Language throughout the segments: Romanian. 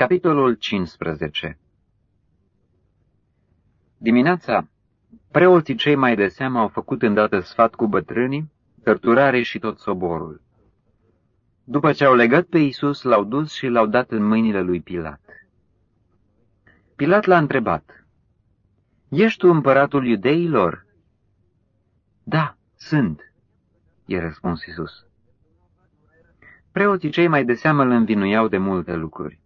Capitolul 15 Dimineața, preoții cei mai de seamă au făcut îndată sfat cu bătrânii, cărturare și tot soborul. După ce au legat pe Iisus, l-au dus și l-au dat în mâinile lui Pilat. Pilat l-a întrebat, Ești tu împăratul iudeilor?" Da, sunt," i-a răspuns Iisus. Preoții cei mai de seamă îl învinuiau de multe lucruri.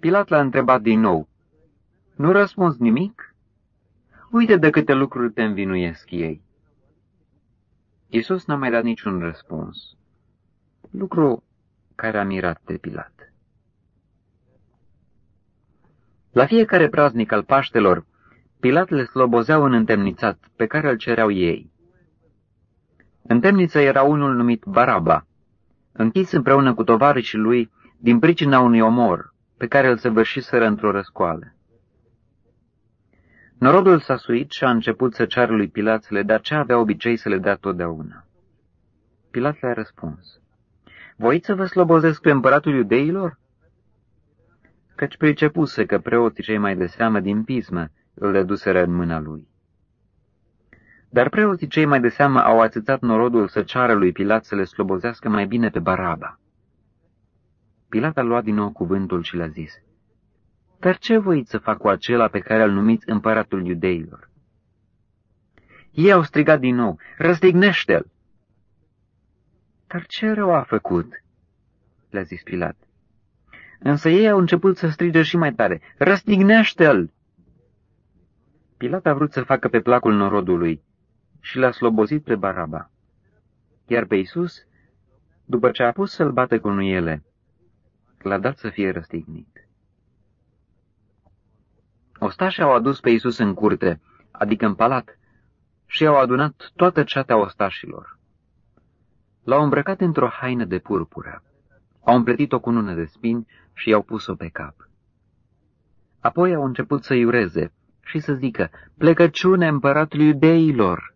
Pilat l-a întrebat din nou, Nu răspunzi nimic? Uite de câte lucruri te învinuiesc ei. Iisus n-a mai dat niciun răspuns, lucru care a mirat pe Pilat. La fiecare praznic al Paștelor, Pilat le slobozeau în întemnițat pe care îl cereau ei. În temniță era unul numit Baraba, închis împreună cu tovarășii lui din pricina unui omor pe care îl săvârșiseră într-o răscoală. Norodul s-a suit și a început să ceară lui Pilat să le dea ce avea obicei să le dea totdeauna. Pilat le-a răspuns, Voiți să vă slobozesc pe împăratul iudeilor? Căci pricepuse că preoții cei mai de seamă din pismă îl deduseră în mâna lui. Dar preoții cei mai de seamă au atâțat norodul să ceară lui Pilat să le slobozească mai bine pe Baraba. Pilat a luat din nou cuvântul și le-a zis, Dar ce voiți să fac cu acela pe care îl numiți împăratul iudeilor? Ei au strigat din nou, răstignește-l! Dar ce rău a făcut? le-a zis Pilat. Însă ei au început să strige și mai tare, răstignește-l! Pilat a vrut să facă pe placul norodului și l-a slobozit pe Baraba. Iar pe Isus, după ce a pus să-l bate cu nuiele, l-a dat să fie răstignit. Ostașii au adus pe Isus în curte, adică în palat, și au adunat toată ceatea ostașilor. L-au îmbrăcat într-o haină de purpură, au împletit-o cu nună de spini și i-au pus-o pe cap. Apoi au început să iureze și să zică, plecăciune împăratului iudeilor!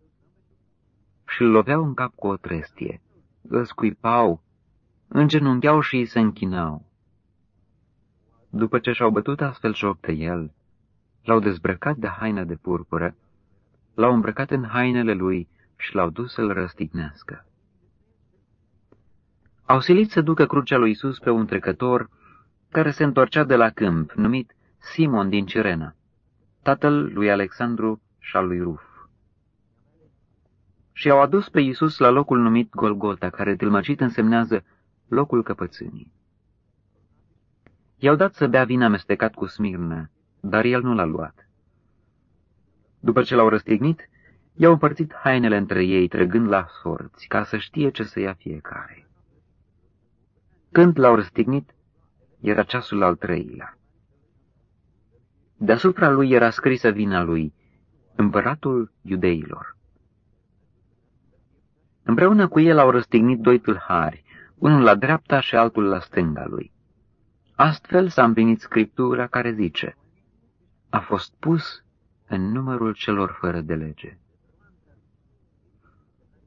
Și îl loveau în cap cu o trestie, îl scuipau, îngenuncheau și îi se închinau. După ce și-au bătut astfel joc de el, l-au dezbrăcat de haina de purpură, l-au îmbrăcat în hainele lui și l-au dus să-l răstignească. Au silit să ducă crucea lui Isus pe un trecător care se întorcea de la câmp, numit Simon din Cirena, tatăl lui Alexandru și al lui Ruf. Și au adus pe Isus la locul numit Golgota, care tâlmăcit însemnează locul căpățânii. I-au dat să bea vin amestecat cu smirnă, dar el nu l-a luat. După ce l-au răstignit, i-au împărțit hainele între ei, trăgând la sorți, ca să știe ce să ia fiecare. Când l-au răstignit, era ceasul al treilea. Deasupra lui era scrisă vina lui, împăratul iudeilor. Împreună cu el au răstignit doi tâlhari, unul la dreapta și altul la stânga lui. Astfel s-a împlinit scriptura care zice, a fost pus în numărul celor fără de lege.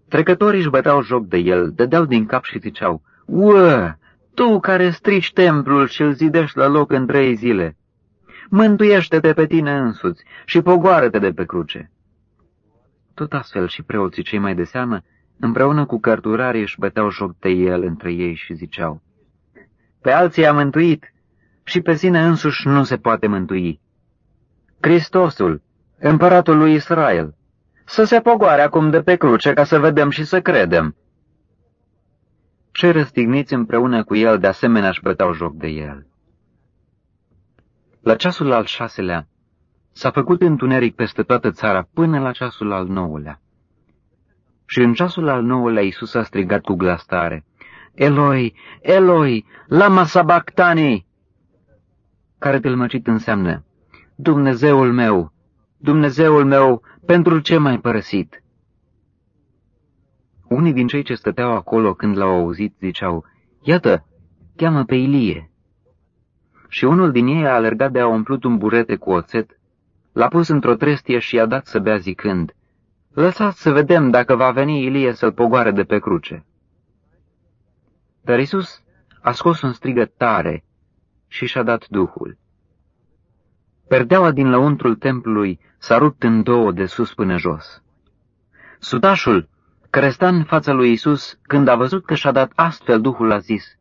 Trecătorii își băteau joc de el, dădeau din cap și ziceau, Uă, tu care strici templul și îl zidești la loc în trei zile, mântuiește-te pe tine însuți și pogoară-te de pe cruce. Tot astfel și preoții cei mai de seamă, împreună cu cărturarii își băteau joc de el între ei și ziceau, Pe alții a mântuit și pe sine însuși nu se poate mântui. Hristosul, împăratul lui Israel, să se pogoare acum de pe cruce ca să vedem și să credem. Cei răstigniți împreună cu el de asemenea își băteau joc de el. La ceasul al șaselea s-a făcut întuneric peste toată țara până la ceasul al nouălea. Și în ceasul al nouălea Iisus a strigat cu glas tare, Eloi, Eloi, lama sabactani, care tâlmăcit înseamnă, Dumnezeul meu, Dumnezeul meu, pentru ce m-ai părăsit? Unii din cei ce stăteau acolo când l-au auzit ziceau, Iată, cheamă pe Ilie. Și unul din ei a alergat de a umplut un burete cu oțet, l-a pus într-o trestie și i-a dat să bea zicând, Lăsați să vedem dacă va veni Ilie să-l pogoare de pe cruce. Dar Isus a scos un strigăt tare și și-a dat duhul. Perdeaua din lăuntrul templului s-a rupt în două de sus până jos. Sutașul, care sta în fața lui Isus, când a văzut că și-a dat astfel Duhul, a zis,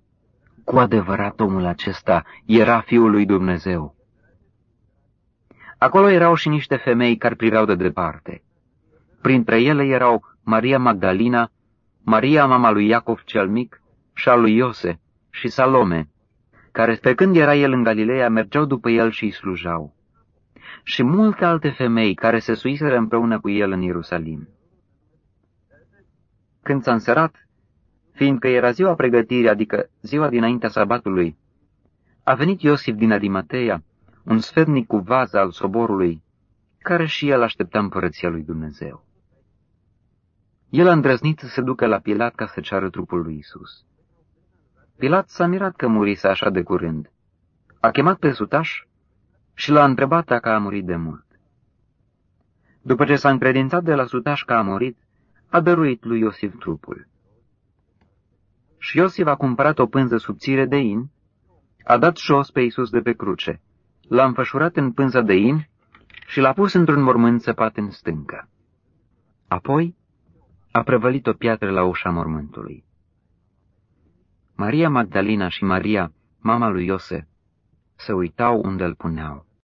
Cu adevărat omul acesta era Fiul lui Dumnezeu. Acolo erau și niște femei care priveau de departe. Printre ele erau Maria Magdalina, Maria mama lui Iacov cel mic și a lui Iose și Salome, care pe când era el în Galileea mergeau după el și îi slujau. Și multe alte femei care se suiseră împreună cu el în Ierusalim. Când s-a înserat, fiindcă era ziua pregătirii, adică ziua dinaintea sabatului, a venit Iosif din Arimateia, un sfetnic cu vază al soborului, care și el aștepta împărăția lui Dumnezeu. El a îndrăznit să se ducă la Pilat ca să ceară trupul lui Isus. Pilat s-a mirat că murise așa de curând. A chemat pe sutaș și l-a întrebat dacă a murit de mult. După ce s-a încredințat de la sutaș că a murit, a dăruit lui Iosif trupul. Și Iosif a cumpărat o pânză subțire de in, a dat jos pe Isus de pe cruce, l-a înfășurat în pânza de in și l-a pus într-un mormânt săpat în stâncă. Apoi a prăvălit o piatră la ușa mormântului. Maria Magdalena și Maria, mama lui Iosef, se uitau unde îl puneau.